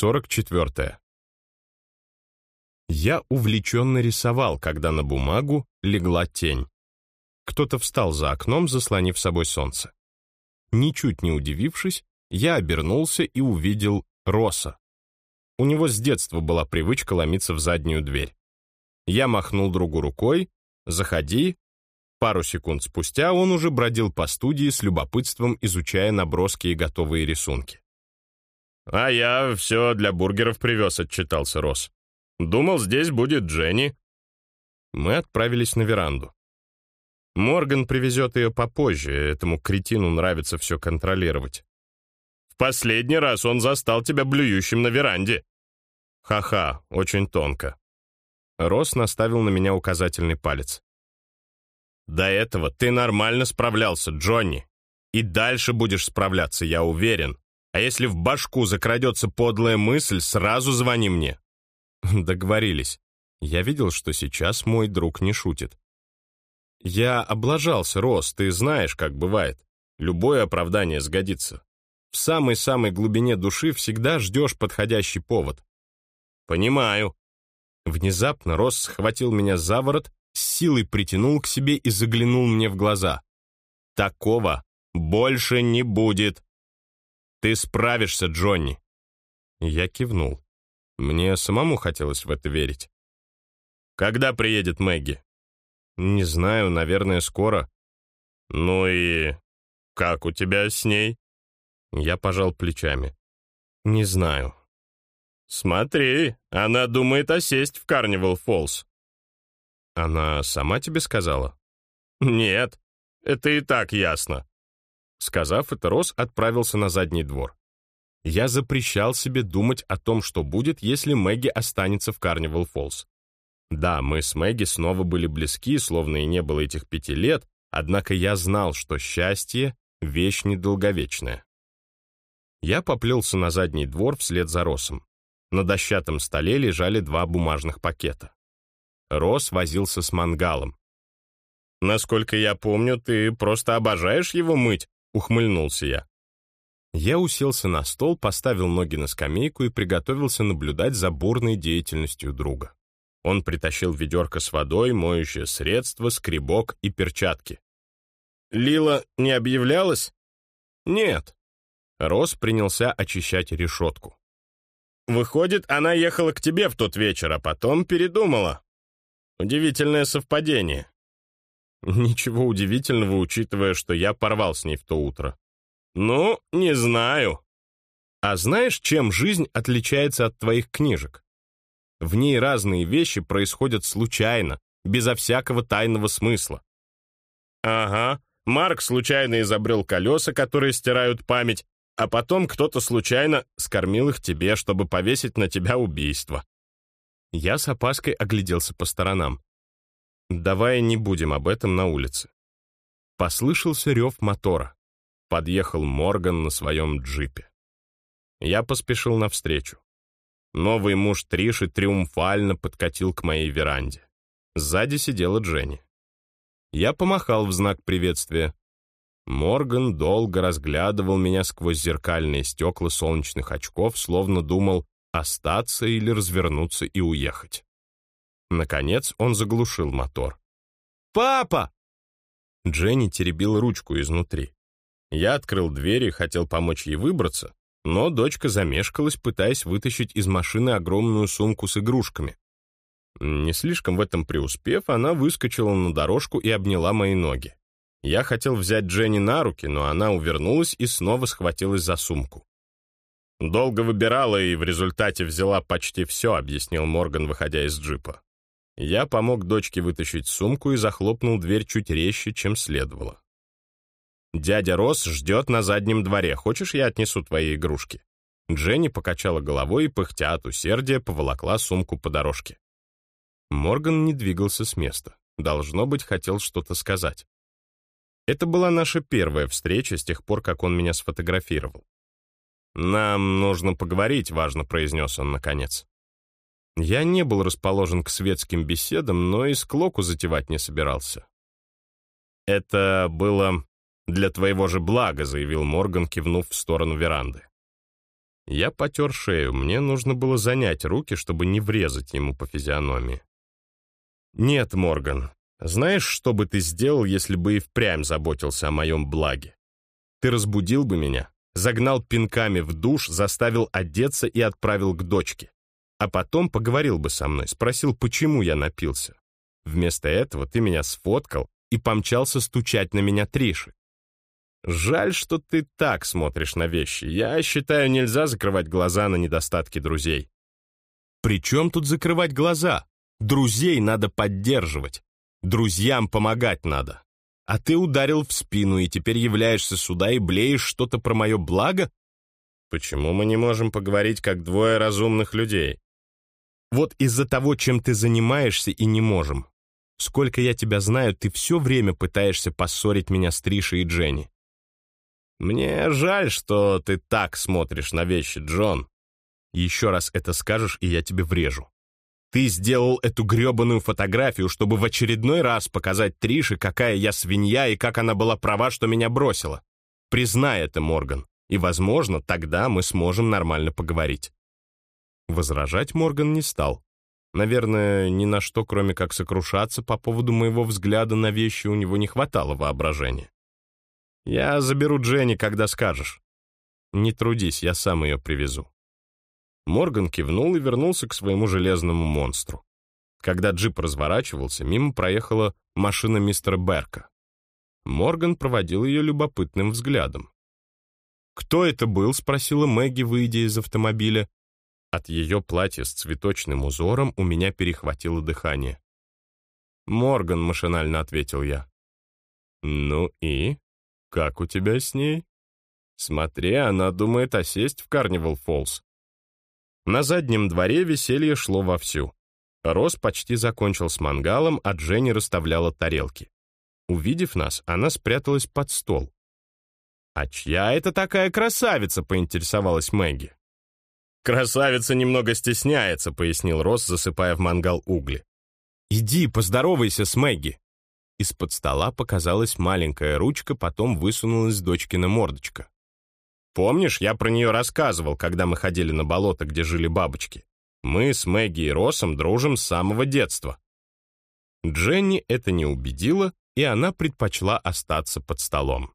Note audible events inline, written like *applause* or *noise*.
44. Я увлеченно рисовал, когда на бумагу легла тень. Кто-то встал за окном, заслонив собой солнце. Ничуть не удивившись, я обернулся и увидел Роса. У него с детства была привычка ломиться в заднюю дверь. Я махнул другу рукой «Заходи». Пару секунд спустя он уже бродил по студии с любопытством, изучая наброски и готовые рисунки. «А я все для бургеров привез», — отчитался Рос. «Думал, здесь будет Дженни». Мы отправились на веранду. Морган привезет ее попозже, этому кретину нравится все контролировать. «В последний раз он застал тебя блюющим на веранде». «Ха-ха, очень тонко». Рос наставил на меня указательный палец. «До этого ты нормально справлялся, Джонни. И дальше будешь справляться, я уверен. А если в башку закрадется подлая мысль, сразу звони мне». *laughs* Договорились. Я видел, что сейчас мой друг не шутит. Я облажался, Рос, ты знаешь, как бывает. Любое оправдание сгодится. В самой-самой глубине души всегда ждешь подходящий повод. Понимаю. Внезапно Рос схватил меня за ворот, с силой притянул к себе и заглянул мне в глаза. Такого больше не будет. «Ты справишься, Джонни!» Я кивнул. Мне самому хотелось в это верить. «Когда приедет Мэгги?» «Не знаю, наверное, скоро». «Ну и как у тебя с ней?» Я пожал плечами. «Не знаю». «Смотри, она думает осесть в Карнивал Фоллс». «Она сама тебе сказала?» «Нет, это и так ясно. Сказав это, Рос отправился на задний двор. Я запрещал себе думать о том, что будет, если Мэгги останется в Карнивал Фоллс. Да, мы с Мэгги снова были близки, словно и не было этих пяти лет, однако я знал, что счастье — вещь недолговечная. Я поплелся на задний двор вслед за Росом. На дощатом столе лежали два бумажных пакета. Рос возился с мангалом. «Насколько я помню, ты просто обожаешь его мыть», — ухмыльнулся я. Я уселся на стол, поставил ноги на скамейку и приготовился наблюдать за бурной деятельностью друга. Он притащил ведерко с водой, моющее средство, скребок и перчатки. «Лила не объявлялась?» «Нет». Рос принялся очищать решетку. «Выходит, она ехала к тебе в тот вечер, а потом передумала. Удивительное совпадение. Ничего удивительного, учитывая, что я порвал с ней в то утро. Ну, не знаю. А знаешь, чем жизнь отличается от твоих книжек? В ней разные вещи происходят случайно, безо всякого тайного смысла. Ага, Марк случайно изобрел колеса, которые стирают память, а потом кто-то случайно скормил их тебе, чтобы повесить на тебя убийство. Я с опаской огляделся по сторонам. Давай не будем об этом на улице. Послышался рев мотора. Подъехал Морган на своем джипе. Я поспешил навстречу. Новый муж Триши триумфально подкатил к моей веранде. Сзади сидела Дженни. Я помахал в знак приветствия. Морган долго разглядывал меня сквозь зеркальные стекла солнечных очков, словно думал, остаться или развернуться и уехать. Наконец он заглушил мотор. «Папа!» Дженни теребил ручку изнутри. Я открыл дверь и хотел помочь ей выбраться, но дочка замешкалась, пытаясь вытащить из машины огромную сумку с игрушками. Не слишком в этом преуспев, она выскочила на дорожку и обняла мои ноги. Я хотел взять Дженни на руки, но она увернулась и снова схватилась за сумку. «Долго выбирала и в результате взяла почти все», — объяснил Морган, выходя из джипа. Я помог дочке вытащить сумку и захлопнул дверь чуть резче, чем следовало. «Дядя Рос ждет на заднем дворе. Хочешь, я отнесу твои игрушки?» Дженни покачала головой и, пыхтя от усердия, поволокла сумку по дорожке. Морган не двигался с места. Должно быть, хотел что-то сказать. Это была наша первая встреча с тех пор, как он меня сфотографировал. «Нам нужно поговорить», — важно произнес он наконец. Я не был расположен к светским беседам, но и склоку затевать не собирался. «Это было для твоего же блага», — заявил Морган, кивнув в сторону веранды. Я потер шею, мне нужно было занять руки, чтобы не врезать ему по физиономии. «Нет, Морган, знаешь, что бы ты сделал, если бы и впрямь заботился о моем благе? Ты разбудил бы меня, загнал пинками в душ, заставил одеться и отправил к дочке. А потом поговорил бы со мной, спросил, почему я напился. Вместо этого ты меня сфоткал и помчался стучать на меня Триши. Жаль, что ты так смотришь на вещи. Я считаю, нельзя закрывать глаза на недостатки друзей. При чем тут закрывать глаза? Друзей надо поддерживать. Друзьям помогать надо. А ты ударил в спину и теперь являешься сюда и блеешь что-то про мое благо? Почему мы не можем поговорить как двое разумных людей? Вот из-за того, чем ты занимаешься, и не можем. Сколько я тебя знаю, ты все время пытаешься поссорить меня с Тришей и Дженни. Мне жаль, что ты так смотришь на вещи, Джон. Еще раз это скажешь, и я тебе врежу. Ты сделал эту гребаную фотографию, чтобы в очередной раз показать Трише, какая я свинья и как она была права, что меня бросила. Признай это, Морган, и, возможно, тогда мы сможем нормально поговорить. Возражать Морган не стал. Наверное, ни на что, кроме как сокрушаться по поводу моего взгляда на вещи, у него не хватало воображения. Я заберу Дженни, когда скажешь. Не трудись, я сам ее привезу. Морган кивнул и вернулся к своему железному монстру. Когда джип разворачивался, мимо проехала машина мистера Берка. Морган проводил ее любопытным взглядом. «Кто это был?» — спросила Мэгги, выйдя из автомобиля. От ее платья с цветочным узором у меня перехватило дыхание. «Морган», — машинально ответил я. «Ну и?» «Как у тебя с ней?» «Смотри, она думает осесть в Карнивал Фоллс». На заднем дворе веселье шло вовсю. Рос почти закончил с мангалом, а Дженни расставляла тарелки. Увидев нас, она спряталась под стол. «А чья это такая красавица?» — поинтересовалась Мэгги. «Красавица немного стесняется», — пояснил Рос, засыпая в мангал угли. «Иди, поздоровайся с Мэгги». Из-под стола показалась маленькая ручка, потом высунулась дочкина мордочка. «Помнишь, я про нее рассказывал, когда мы ходили на болото, где жили бабочки? Мы с Мэгги и Росом дружим с самого детства». Дженни это не убедило, и она предпочла остаться под столом.